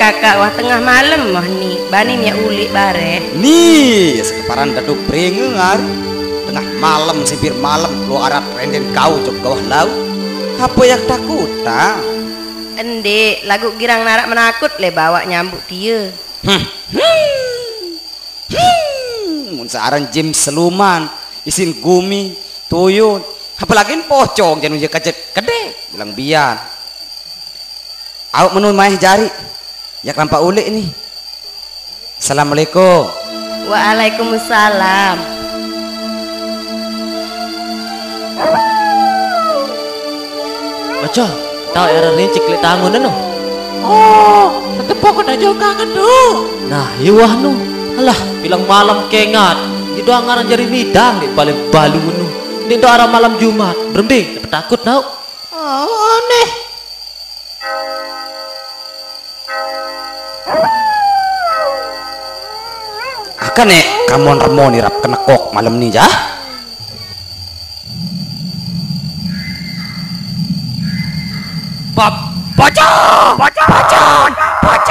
kakak wah tengah malam wah ni bani ya ulik bare Nih, sekeparan daduk peringengar. Tengah malam sipir malam keluar arat renden kau cok bawah laut. Apa yang takut tak? Ende lagu girang narak menakut le bawa nyambut dia Hmm. Hmm. Mun searan jim seluman, isin gumi, tuyun. Apalagi pocong jangan kacet kede bilang biar. Awak menun maih jari. Ya nampak ulik nih. Assalamualaikum. Waalaikumsalam Aja, tahu era ni ciklik tangun no. Oh, tetep kena jauh kangen tuh. Nah, iwah nu. Alah, bilang malam kengat. Itu angaran jari midang di paling balu nu. Ini do arah malam Jumat. Berembing, takut nau. Oh, aneh. Akan nek kamon remoni rap. Kena kok malam nih jah. Pocong, pocong, pocong, pocong.